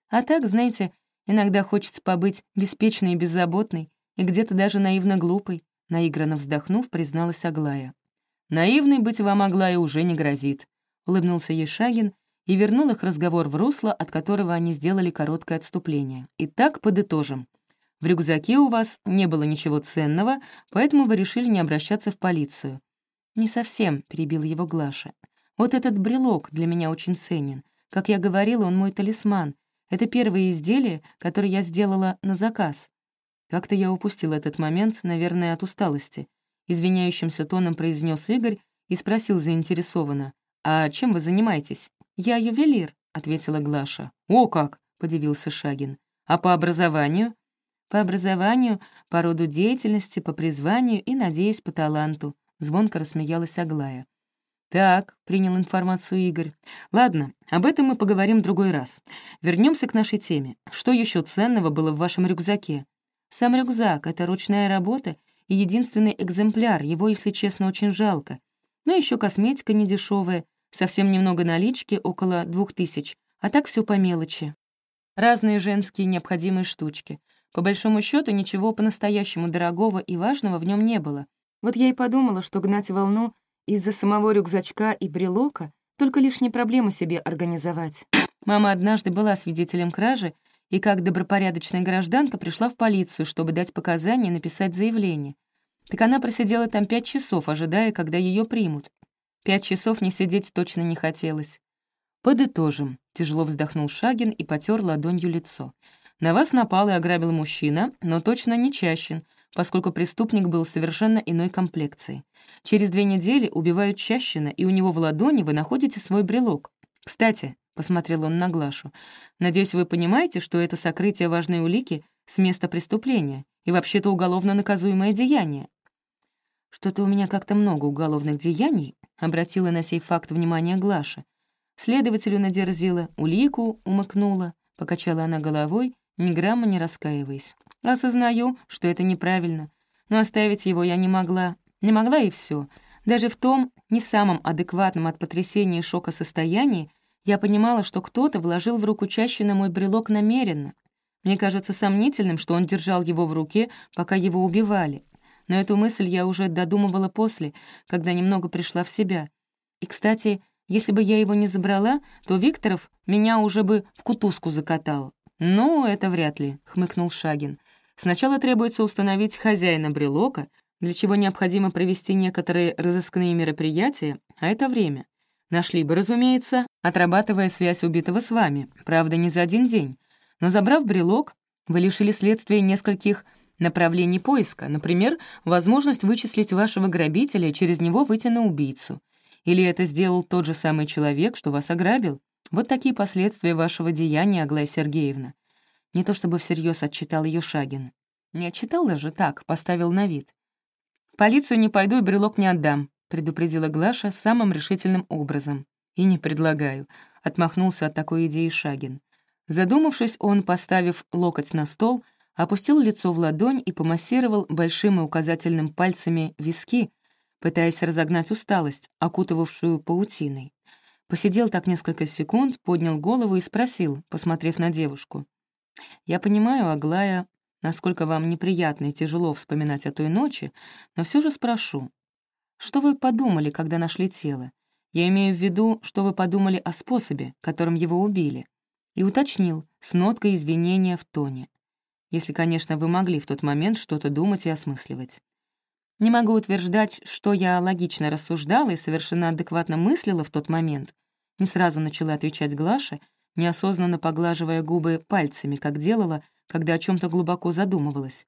А так, знаете, иногда хочется побыть беспечной и беззаботной, и где-то даже наивно глупой, наигранно вздохнув, призналась Аглая. «Наивной быть вам, Аглая, уже не грозит», — улыбнулся ей Шагин и вернул их разговор в русло, от которого они сделали короткое отступление. «Итак, подытожим. В рюкзаке у вас не было ничего ценного, поэтому вы решили не обращаться в полицию». «Не совсем», — перебил его Глаша. «Вот этот брелок для меня очень ценен. Как я говорила, он мой талисман. Это первое изделие, которое я сделала на заказ». Как-то я упустил этот момент, наверное, от усталости. Извиняющимся тоном произнес Игорь и спросил заинтересованно. «А чем вы занимаетесь?» «Я ювелир», — ответила Глаша. «О как!» — подивился Шагин. «А по образованию?» По образованию, по роду деятельности, по призванию и, надеюсь, по таланту», — звонко рассмеялась Аглая. «Так», — принял информацию Игорь. «Ладно, об этом мы поговорим в другой раз. Вернемся к нашей теме. Что еще ценного было в вашем рюкзаке?» «Сам рюкзак — это ручная работа и единственный экземпляр, его, если честно, очень жалко. Но еще косметика недешевая, совсем немного налички, около двух тысяч, а так все по мелочи. Разные женские необходимые штучки. По большому счету ничего по-настоящему дорогого и важного в нем не было. Вот я и подумала, что гнать волну из-за самого рюкзачка и брелока только лишние проблемы себе организовать. Мама однажды была свидетелем кражи и как добропорядочная гражданка пришла в полицию, чтобы дать показания и написать заявление. Так она просидела там пять часов, ожидая, когда ее примут. Пять часов не сидеть точно не хотелось. «Подытожим», — тяжело вздохнул Шагин и потер ладонью лицо. На вас напал и ограбил мужчина, но точно не Чащин, поскольку преступник был совершенно иной комплекции. Через две недели убивают Чащина, и у него в ладони вы находите свой брелок. Кстати, — посмотрел он на Глашу, — надеюсь, вы понимаете, что это сокрытие важной улики с места преступления и вообще-то уголовно наказуемое деяние. «Что-то у меня как-то много уголовных деяний», — обратила на сей факт внимание Глаша. Следователю надерзила, улику умыкнула, покачала она головой ни грамма не раскаиваясь. Осознаю, что это неправильно, но оставить его я не могла. Не могла и все. Даже в том, не самом адекватном от потрясения и шока состоянии, я понимала, что кто-то вложил в руку чаще на мой брелок намеренно. Мне кажется сомнительным, что он держал его в руке, пока его убивали. Но эту мысль я уже додумывала после, когда немного пришла в себя. И, кстати, если бы я его не забрала, то Викторов меня уже бы в кутузку закатал. «Ну, это вряд ли», — хмыкнул Шагин. «Сначала требуется установить хозяина брелока, для чего необходимо провести некоторые разыскные мероприятия, а это время. Нашли бы, разумеется, отрабатывая связь убитого с вами, правда, не за один день. Но забрав брелок, вы лишили следствия нескольких направлений поиска, например, возможность вычислить вашего грабителя через него выйти на убийцу. Или это сделал тот же самый человек, что вас ограбил? Вот такие последствия вашего деяния, Аглая Сергеевна. Не то чтобы всерьез отчитал ее Шагин. Не отчитал даже так, поставил на вид. «В полицию не пойду и брелок не отдам», — предупредила Глаша самым решительным образом. «И не предлагаю», — отмахнулся от такой идеи Шагин. Задумавшись, он, поставив локоть на стол, опустил лицо в ладонь и помассировал большим и указательным пальцами виски, пытаясь разогнать усталость, окутывавшую паутиной. Посидел так несколько секунд, поднял голову и спросил, посмотрев на девушку. «Я понимаю, Аглая, насколько вам неприятно и тяжело вспоминать о той ночи, но все же спрошу. что вы подумали, когда нашли тело? Я имею в виду, что вы подумали о способе, которым его убили. И уточнил, с ноткой извинения в тоне. Если, конечно, вы могли в тот момент что-то думать и осмысливать. Не могу утверждать, что я логично рассуждала и совершенно адекватно мыслила в тот момент. Не сразу начала отвечать Глаша, неосознанно поглаживая губы пальцами, как делала, когда о чем то глубоко задумывалась.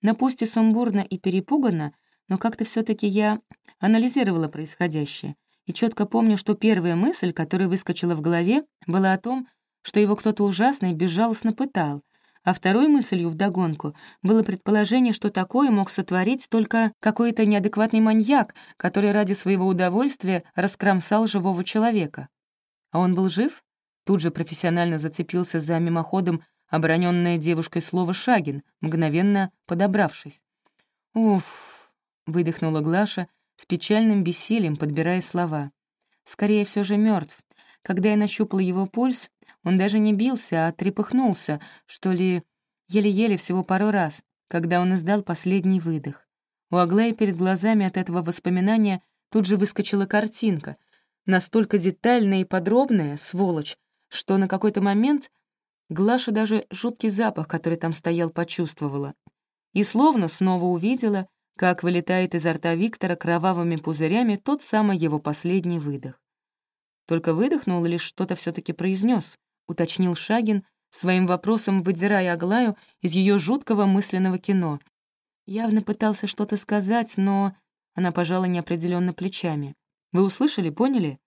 Но пусть и сумбурно и перепуганно, но как-то все таки я анализировала происходящее и четко помню, что первая мысль, которая выскочила в голове, была о том, что его кто-то ужасный безжалостно пытал, а второй мыслью вдогонку было предположение, что такое мог сотворить только какой-то неадекватный маньяк, который ради своего удовольствия раскромсал живого человека. А он был жив? Тут же профессионально зацепился за мимоходом обороненное девушкой слово «Шагин», мгновенно подобравшись. «Уф», — выдохнула Глаша с печальным бессилием, подбирая слова. «Скорее все же мертв. Когда я нащупала его пульс, он даже не бился, а трепыхнулся, что ли, еле-еле всего пару раз, когда он издал последний выдох. У Аглаи перед глазами от этого воспоминания тут же выскочила картинка, настолько детальная и подробная, сволочь, что на какой-то момент Глаша даже жуткий запах, который там стоял, почувствовала. И словно снова увидела, как вылетает изо рта Виктора кровавыми пузырями тот самый его последний выдох. Только выдохнул или что-то все таки произнес, уточнил Шагин, своим вопросом выдирая Аглаю из ее жуткого мысленного кино. Явно пытался что-то сказать, но она пожала неопределенно плечами. «Вы услышали, поняли?»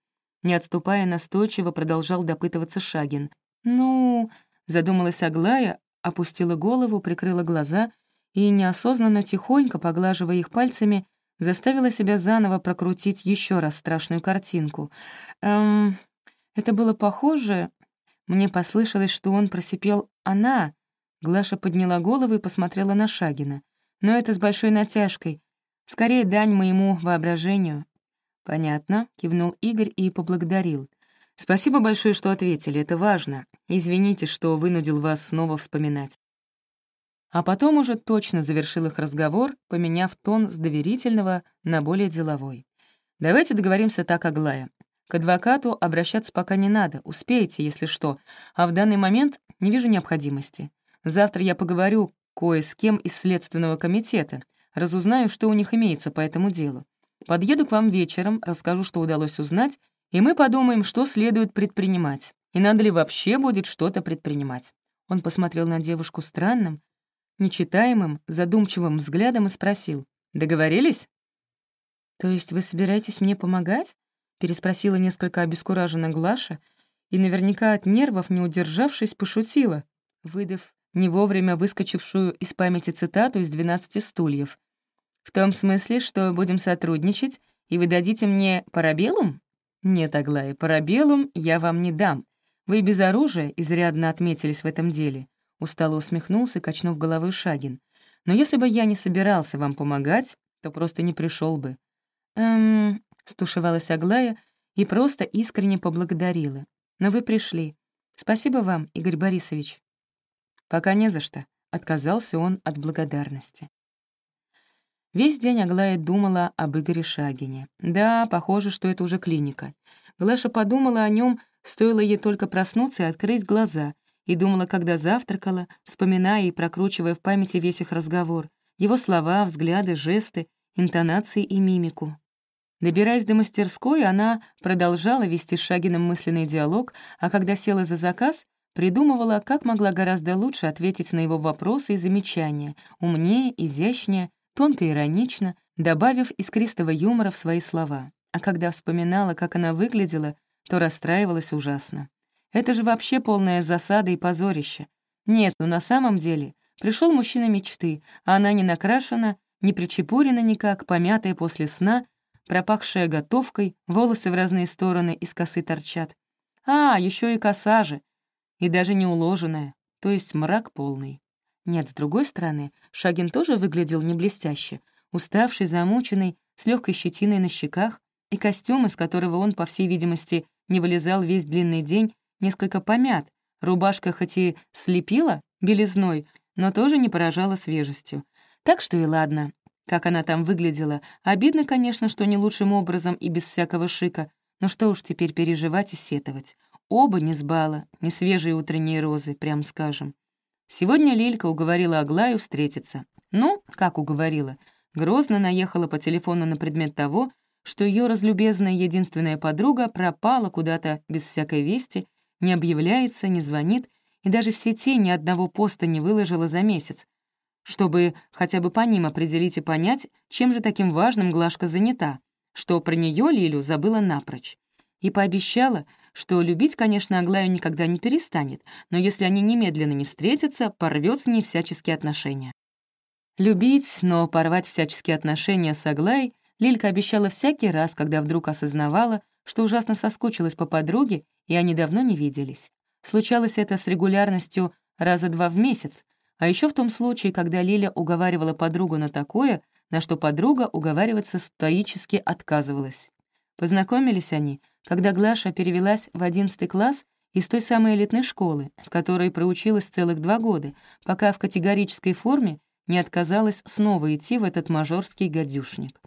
Не отступая настойчиво, продолжал допытываться Шагин. «Ну...» — задумалась Аглая, опустила голову, прикрыла глаза и, неосознанно тихонько, поглаживая их пальцами, заставила себя заново прокрутить еще раз страшную картинку. Эм, это было похоже... Мне послышалось, что он просипел «она». Глаша подняла голову и посмотрела на Шагина. Но это с большой натяжкой. Скорее дань моему воображению. «Понятно», — кивнул Игорь и поблагодарил. «Спасибо большое, что ответили, это важно. Извините, что вынудил вас снова вспоминать». А потом уже точно завершил их разговор, поменяв тон с доверительного на более деловой. «Давайте договоримся так, Аглая. К адвокату обращаться пока не надо, успеете, если что, а в данный момент не вижу необходимости. Завтра я поговорю кое с кем из Следственного комитета, разузнаю, что у них имеется по этому делу. Подъеду к вам вечером, расскажу, что удалось узнать, и мы подумаем, что следует предпринимать, и надо ли вообще будет что-то предпринимать». Он посмотрел на девушку странным, нечитаемым, задумчивым взглядом и спросил. «Договорились?» «То есть вы собираетесь мне помогать?» Переспросила несколько обескураженно Глаша и наверняка от нервов, не удержавшись, пошутила, выдав не вовремя выскочившую из памяти цитату из «Двенадцати стульев». «В том смысле, что будем сотрудничать, и вы дадите мне парабеллум?» «Нет, Аглая, парабеллум я вам не дам. Вы без оружия изрядно отметились в этом деле. Устало усмехнулся, качнув головой Шагин. «Но если бы я не собирался вам помогать, то просто не пришел бы». «Эм...» — стушевалась Аглая и просто искренне поблагодарила. «Но вы пришли. Спасибо вам, Игорь Борисович». «Пока не за что», — отказался он от благодарности. Весь день Аглая думала об Игоре Шагине. Да, похоже, что это уже клиника. Глаша подумала о нем, стоило ей только проснуться и открыть глаза, и думала, когда завтракала, вспоминая и прокручивая в памяти весь их разговор, его слова, взгляды, жесты, интонации и мимику. Добираясь до мастерской, она продолжала вести с Шагиным мысленный диалог, а когда села за заказ, придумывала, как могла гораздо лучше ответить на его вопросы и замечания, умнее, изящнее, тонко иронично, добавив искристого юмора в свои слова. А когда вспоминала, как она выглядела, то расстраивалась ужасно. Это же вообще полная засада и позорище. Нет, ну на самом деле, пришел мужчина мечты, а она не накрашена, не причепурена никак, помятая после сна, пропахшая готовкой, волосы в разные стороны из косы торчат. А, еще и коса же. И даже не уложенная, то есть мрак полный. Нет, с другой стороны, Шагин тоже выглядел не блестяще, уставший, замученный, с легкой щетиной на щеках, и костюм, из которого он, по всей видимости, не вылезал весь длинный день, несколько помят, рубашка хоть и слепила белизной, но тоже не поражала свежестью. Так что и ладно. Как она там выглядела. Обидно, конечно, что не лучшим образом и без всякого шика, но что уж теперь переживать и сетовать. Оба не с бала, не свежие утренние розы, прям скажем. Сегодня Лилька уговорила Аглаю встретиться. Ну, как уговорила? Грозно наехала по телефону на предмет того, что ее разлюбезная единственная подруга пропала куда-то без всякой вести, не объявляется, не звонит и даже в сети ни одного поста не выложила за месяц, чтобы хотя бы по ним определить и понять, чем же таким важным Глашка занята, что про нее Лилю забыла напрочь. И пообещала, что любить, конечно, Аглаю никогда не перестанет, но если они немедленно не встретятся, порвет с ней всяческие отношения. Любить, но порвать всяческие отношения с Аглаей Лилька обещала всякий раз, когда вдруг осознавала, что ужасно соскучилась по подруге, и они давно не виделись. Случалось это с регулярностью раза два в месяц, а еще в том случае, когда Лиля уговаривала подругу на такое, на что подруга уговариваться стоически отказывалась. Познакомились они, когда Глаша перевелась в одиннадцатый класс из той самой элитной школы, в которой проучилась целых два года, пока в категорической форме не отказалась снова идти в этот мажорский гадюшник.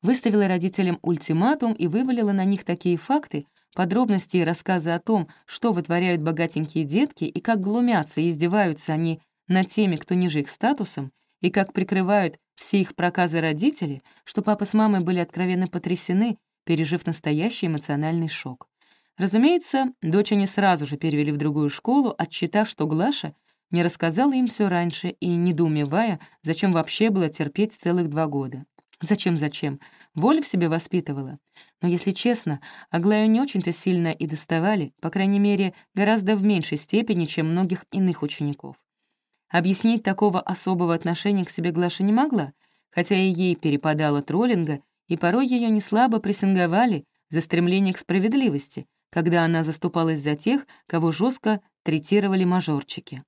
Выставила родителям ультиматум и вывалила на них такие факты, подробности и рассказы о том, что вытворяют богатенькие детки и как глумятся и издеваются они над теми, кто ниже их статусом, и как прикрывают все их проказы родители, что папа с мамой были откровенно потрясены, пережив настоящий эмоциональный шок. Разумеется, дочь они сразу же перевели в другую школу, отчитав, что Глаша не рассказала им все раньше и недоумевая, зачем вообще было терпеть целых два года. Зачем-зачем? Воля в себе воспитывала. Но, если честно, Аглаю не очень-то сильно и доставали, по крайней мере, гораздо в меньшей степени, чем многих иных учеников. Объяснить такого особого отношения к себе Глаша не могла, хотя и ей перепадало троллинга, и порой ее неслабо прессинговали за стремление к справедливости, когда она заступалась за тех, кого жестко третировали мажорчики.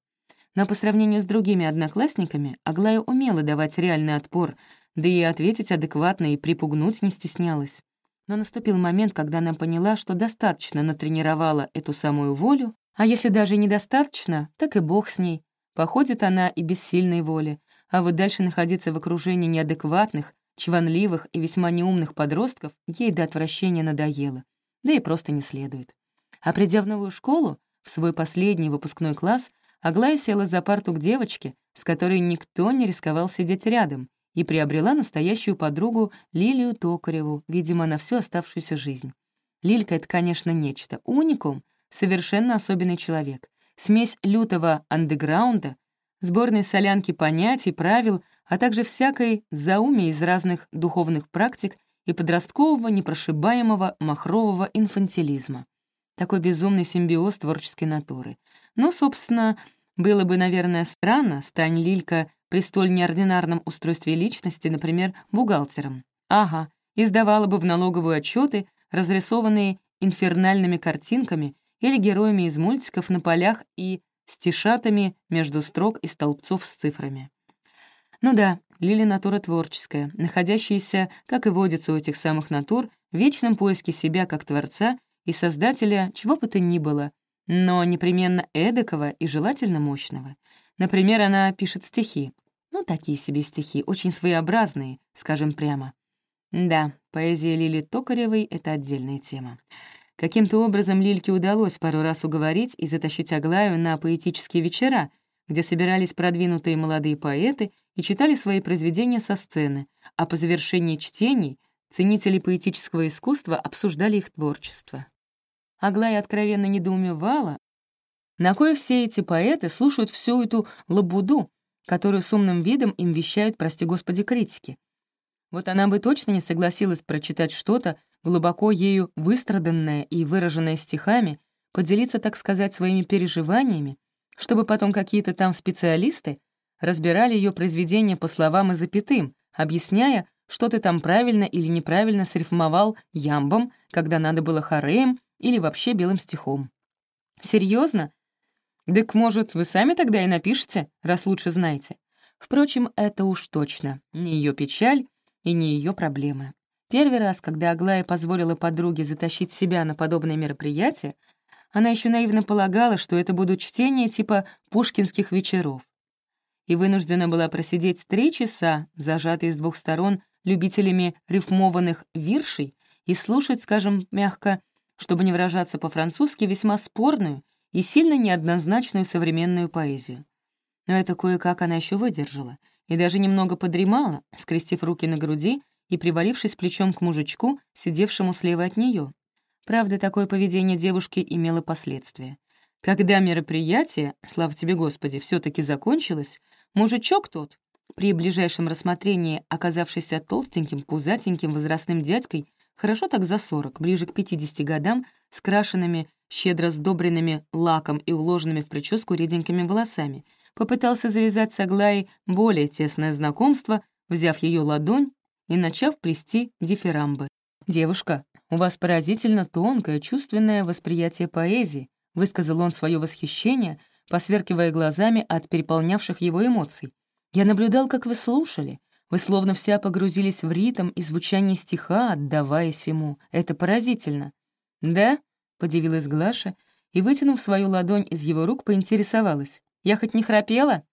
Но по сравнению с другими одноклассниками Аглая умела давать реальный отпор, да и ответить адекватно и припугнуть не стеснялась. Но наступил момент, когда она поняла, что достаточно натренировала эту самую волю, а если даже недостаточно, так и бог с ней, Походит она и без сильной воли, а вот дальше находиться в окружении неадекватных, чванливых и весьма неумных подростков ей до отвращения надоело, да и просто не следует. А придя в новую школу, в свой последний выпускной класс, Аглая села за парту к девочке, с которой никто не рисковал сидеть рядом, и приобрела настоящую подругу Лилию Токареву, видимо, на всю оставшуюся жизнь. Лилька — это, конечно, нечто, уникум, совершенно особенный человек, смесь лютого андеграунда, сборной солянки понятий, правил, а также всякой зауми из разных духовных практик и подросткового непрошибаемого махрового инфантилизма. Такой безумный симбиоз творческой натуры. Но, собственно, было бы, наверное, странно, стань Лилька при столь неординарном устройстве личности, например, бухгалтером. Ага, издавала бы в налоговые отчеты, разрисованные инфернальными картинками или героями из мультиков на полях и стишатами между строк и столбцов с цифрами. Ну да, Лили натура творческая, находящаяся, как и водится у этих самых натур, в вечном поиске себя как творца и создателя чего бы то ни было, но непременно эдакого и желательно мощного. Например, она пишет стихи. Ну, такие себе стихи, очень своеобразные, скажем прямо. Да, поэзия Лили Токаревой — это отдельная тема. Каким-то образом Лильке удалось пару раз уговорить и затащить Аглаю на поэтические вечера, где собирались продвинутые молодые поэты и читали свои произведения со сцены, а по завершении чтений ценители поэтического искусства обсуждали их творчество. Аглая откровенно недоумевала, на кое все эти поэты слушают всю эту лабуду, которую с умным видом им вещают, прости господи, критики. Вот она бы точно не согласилась прочитать что-то, глубоко ею выстраданная и выраженная стихами, поделиться, так сказать, своими переживаниями, чтобы потом какие-то там специалисты разбирали ее произведение по словам и запятым, объясняя, что ты там правильно или неправильно срифмовал ямбом, когда надо было хореем или вообще белым стихом. Серьезно? Так, может, вы сами тогда и напишете, раз лучше знаете? Впрочем, это уж точно не ее печаль и не ее проблемы. Первый раз, когда Аглая позволила подруге затащить себя на подобное мероприятие, она еще наивно полагала, что это будут чтения типа пушкинских вечеров. и вынуждена была просидеть три часа, зажатой с двух сторон любителями рифмованных виршей, и слушать, скажем мягко, чтобы не выражаться по-французски, весьма спорную и сильно неоднозначную современную поэзию. Но это кое-как она еще выдержала, и даже немного подремала, скрестив руки на груди и привалившись плечом к мужичку, сидевшему слева от нее. Правда, такое поведение девушки имело последствия. Когда мероприятие, слава тебе Господи, все таки закончилось, мужичок тот, при ближайшем рассмотрении оказавшийся толстеньким, пузатеньким возрастным дядькой, хорошо так за сорок, ближе к 50 годам, с крашенными, щедро сдобренными лаком и уложенными в прическу реденькими волосами, попытался завязать с Аглаей более тесное знакомство, взяв ее ладонь и начав плести дифирамбы. «Девушка, у вас поразительно тонкое, чувственное восприятие поэзии», высказал он свое восхищение, посверкивая глазами от переполнявших его эмоций. «Я наблюдал, как вы слушали. Вы словно вся погрузились в ритм и звучание стиха, отдаваясь ему. Это поразительно». «Да?» — подивилась Глаша и, вытянув свою ладонь из его рук, поинтересовалась. «Я хоть не храпела?»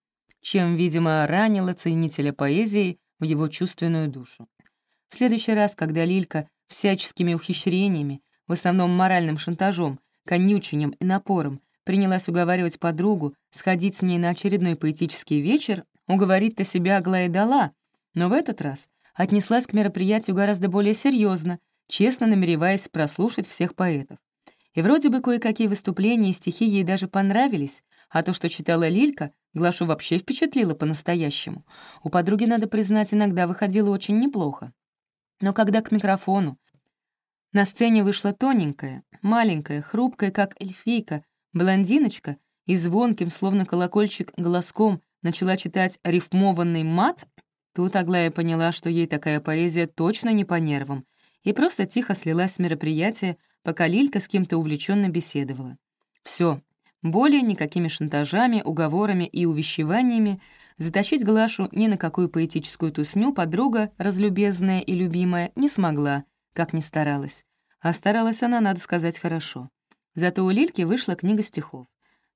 Чем, видимо, ранила ценителя поэзии в его чувственную душу. В следующий раз, когда Лилька всяческими ухищрениями, в основном моральным шантажом, конючением и напором, принялась уговаривать подругу сходить с ней на очередной поэтический вечер, уговорить-то себя Аглая дала, но в этот раз отнеслась к мероприятию гораздо более серьезно, честно намереваясь прослушать всех поэтов. И вроде бы кое-какие выступления и стихи ей даже понравились, а то, что читала Лилька, Глашу вообще впечатлило по-настоящему. У подруги, надо признать, иногда выходило очень неплохо. Но когда к микрофону на сцене вышла тоненькая, маленькая, хрупкая, как эльфийка, блондиночка и звонким, словно колокольчик, голоском начала читать рифмованный мат, тут Аглая поняла, что ей такая поэзия точно не по нервам, и просто тихо слилась с мероприятия, пока Лилька с кем-то увлеченно беседовала. Все, более никакими шантажами, уговорами и увещеваниями затащить Глашу ни на какую поэтическую тусню подруга, разлюбезная и любимая, не смогла, как ни старалась. А старалась она, надо сказать, хорошо. Зато у Лильки вышла книга стихов.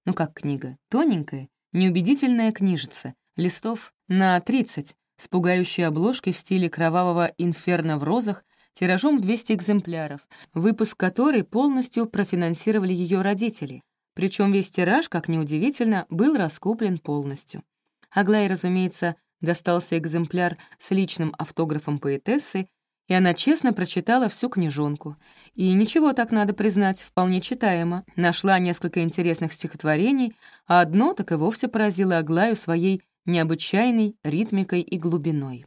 Ну как книга? Тоненькая, неубедительная книжица, листов на 30, с пугающей обложкой в стиле кровавого инферно в розах, тиражом в 200 экземпляров, выпуск которой полностью профинансировали ее родители. Причем весь тираж, как неудивительно, был раскуплен полностью. Аглае, разумеется, достался экземпляр с личным автографом поэтессы, и она честно прочитала всю книжонку. И ничего, так надо признать, вполне читаемо. Нашла несколько интересных стихотворений, а одно так и вовсе поразило Аглаю своей необычайной ритмикой и глубиной.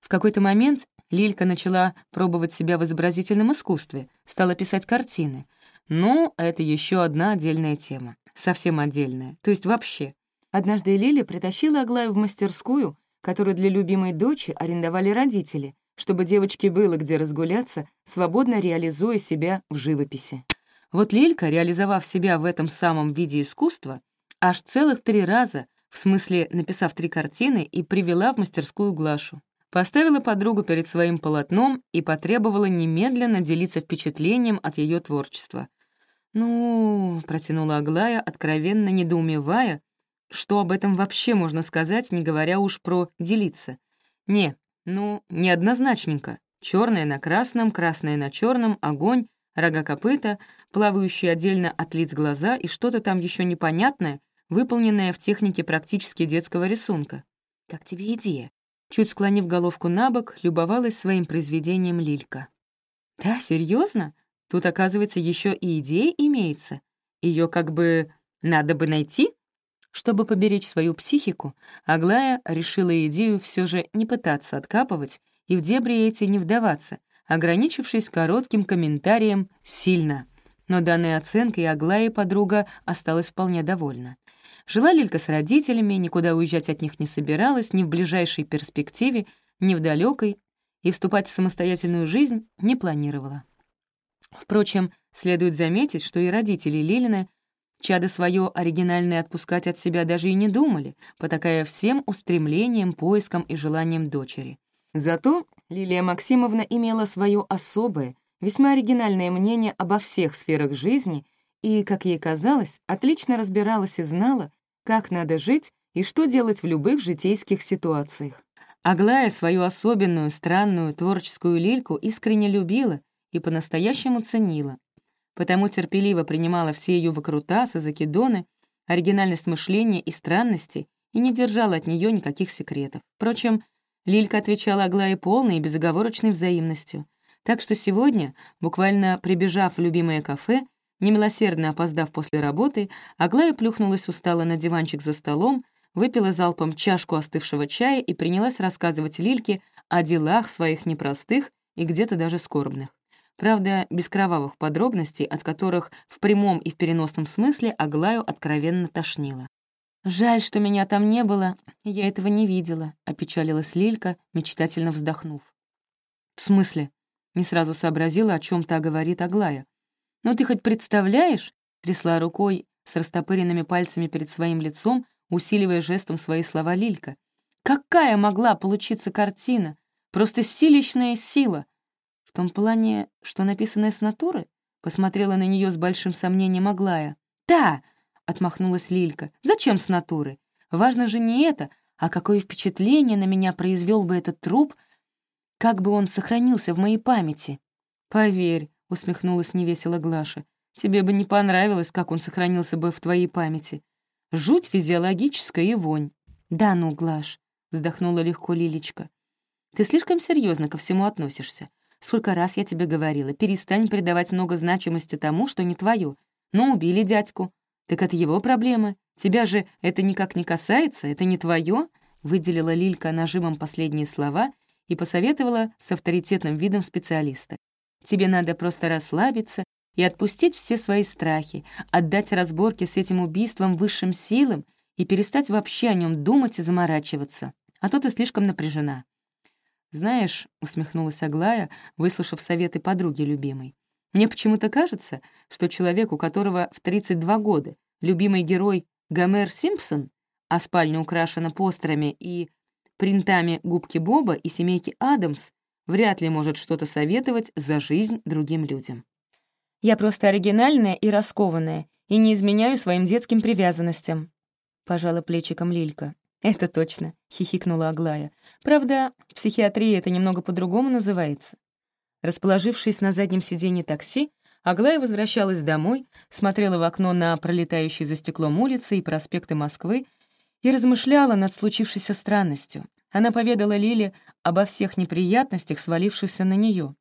В какой-то момент Лилька начала пробовать себя в изобразительном искусстве, стала писать картины — ну, это еще одна отдельная тема. Совсем отдельная. То есть вообще. Однажды Лили притащила Аглаю в мастерскую, которую для любимой дочери арендовали родители, чтобы девочке было где разгуляться, свободно реализуя себя в живописи. Вот Лилька, реализовав себя в этом самом виде искусства, аж целых три раза, в смысле написав три картины, и привела в мастерскую Глашу. Поставила подругу перед своим полотном и потребовала немедленно делиться впечатлением от ее творчества. «Ну...» — протянула Аглая, откровенно недоумевая, что об этом вообще можно сказать, не говоря уж про делиться. «Не, ну, неоднозначненько. Черное на красном, красное на черном, огонь, рога копыта, плавающие отдельно от лиц глаза и что-то там еще непонятное, выполненное в технике практически детского рисунка. Как тебе идея?» Чуть склонив головку на бок, любовалась своим произведением Лилька. «Да, серьезно? Тут, оказывается, еще и идея имеется. Ее как бы надо бы найти? Чтобы поберечь свою психику, Аглая решила идею все же не пытаться откапывать и в дебри эти не вдаваться, ограничившись коротким комментарием «сильно». Но данной оценкой Аглая подруга осталась вполне довольна. Жила Лилька с родителями, никуда уезжать от них не собиралась ни в ближайшей перспективе, ни в далекой, и вступать в самостоятельную жизнь не планировала. Впрочем, следует заметить, что и родители Лилины чадо свое оригинальное отпускать от себя даже и не думали, потакая всем устремлением, поиском и желанием дочери. Зато Лилия Максимовна имела свое особое, весьма оригинальное мнение обо всех сферах жизни и, как ей казалось, отлично разбиралась и знала, как надо жить и что делать в любых житейских ситуациях. Аглая свою особенную, странную, творческую лильку искренне любила и по-настоящему ценила. Потому терпеливо принимала все ее выкрутасы, закидоны, оригинальность мышления и странности и не держала от нее никаких секретов. Впрочем, Лилька отвечала Аглае полной и безоговорочной взаимностью. Так что сегодня, буквально прибежав в любимое кафе, немилосердно опоздав после работы, Аглая плюхнулась устало на диванчик за столом, выпила залпом чашку остывшего чая и принялась рассказывать Лильке о делах своих непростых и где-то даже скорбных. Правда, без кровавых подробностей, от которых в прямом и в переносном смысле Аглаю откровенно тошнило. «Жаль, что меня там не было, я этого не видела», — опечалилась Лилька, мечтательно вздохнув. «В смысле?» — не сразу сообразила, о чем та говорит Аглая. «Ну ты хоть представляешь?» — трясла рукой с растопыренными пальцами перед своим лицом, усиливая жестом свои слова Лилька. «Какая могла получиться картина? Просто силищная сила!» «В том плане, что написанное с натуры?» Посмотрела на нее с большим сомнением Аглая. «Да!» — отмахнулась Лилька. «Зачем с натуры? Важно же не это, а какое впечатление на меня произвел бы этот труп, как бы он сохранился в моей памяти». «Поверь», — усмехнулась невесело Глаша, «тебе бы не понравилось, как он сохранился бы в твоей памяти. Жуть физиологическая и вонь. «Да ну, Глаш», — вздохнула легко Лилечка. «Ты слишком серьезно ко всему относишься. Сколько раз я тебе говорила, перестань придавать много значимости тому, что не твое. Ну, убили дядьку. Так это его проблемы. Тебя же это никак не касается, это не твое. выделила Лилька нажимом последние слова и посоветовала с авторитетным видом специалиста. «Тебе надо просто расслабиться и отпустить все свои страхи, отдать разборки с этим убийством высшим силам и перестать вообще о нем думать и заморачиваться. А то ты слишком напряжена. «Знаешь», — усмехнулась Аглая, выслушав советы подруги любимой, «мне почему-то кажется, что человек, у которого в 32 года любимый герой Гомер Симпсон, а спальня украшена постерами и принтами губки Боба и семейки Адамс, вряд ли может что-то советовать за жизнь другим людям. Я просто оригинальная и раскованная, и не изменяю своим детским привязанностям», — пожала плечиком Лилька. «Это точно», — хихикнула Аглая. «Правда, в психиатрии это немного по-другому называется». Расположившись на заднем сиденье такси, Аглая возвращалась домой, смотрела в окно на пролетающие за стеклом улицы и проспекты Москвы и размышляла над случившейся странностью. Она поведала Лиле обо всех неприятностях, свалившихся на нее,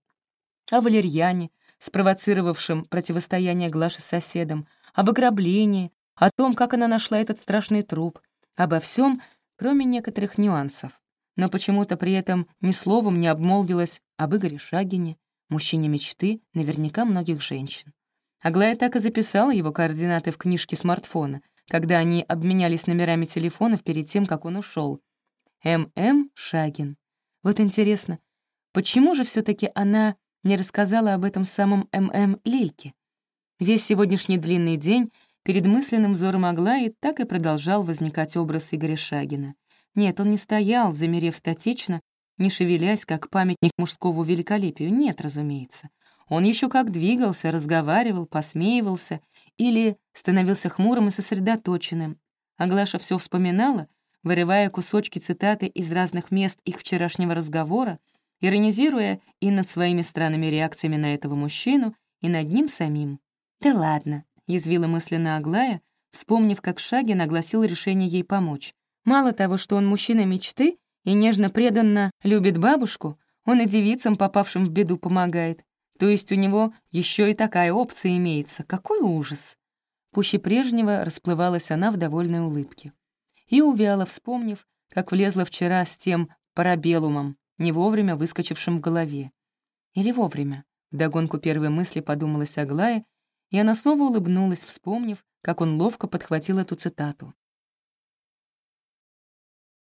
о валерьяне, спровоцировавшим противостояние Глаши с соседом, об ограблении, о том, как она нашла этот страшный труп, обо всем, кроме некоторых нюансов. Но почему-то при этом ни словом не обмолвилась об Игоре Шагине, мужчине мечты, наверняка многих женщин. Аглая так и записала его координаты в книжке смартфона, когда они обменялись номерами телефонов перед тем, как он ушел. М.М. Шагин. Вот интересно, почему же все таки она не рассказала об этом самом М.М. Лильке. Весь сегодняшний длинный день перед мысленным взором Аглаи так и продолжал возникать образ Игоря Шагина. Нет, он не стоял, замерев статично, не шевелясь, как памятник мужского великолепию. Нет, разумеется. Он еще как двигался, разговаривал, посмеивался или становился хмурым и сосредоточенным. Аглаша все вспоминала, вырывая кусочки цитаты из разных мест их вчерашнего разговора, иронизируя и над своими странными реакциями на этого мужчину, и над ним самим. «Да ладно», — язвила мысленно Аглая, вспомнив, как Шагин огласил решение ей помочь. Мало того, что он мужчина мечты и нежно преданно любит бабушку, он и девицам, попавшим в беду, помогает. То есть у него еще и такая опция имеется. Какой ужас! Пуще прежнего расплывалась она в довольной улыбке. И увяла, вспомнив, как влезла вчера с тем парабеллумом, не вовремя выскочившим в голове. Или вовремя. Вдогонку первой мысли подумалась Аглая, и она снова улыбнулась, вспомнив, как он ловко подхватил эту цитату.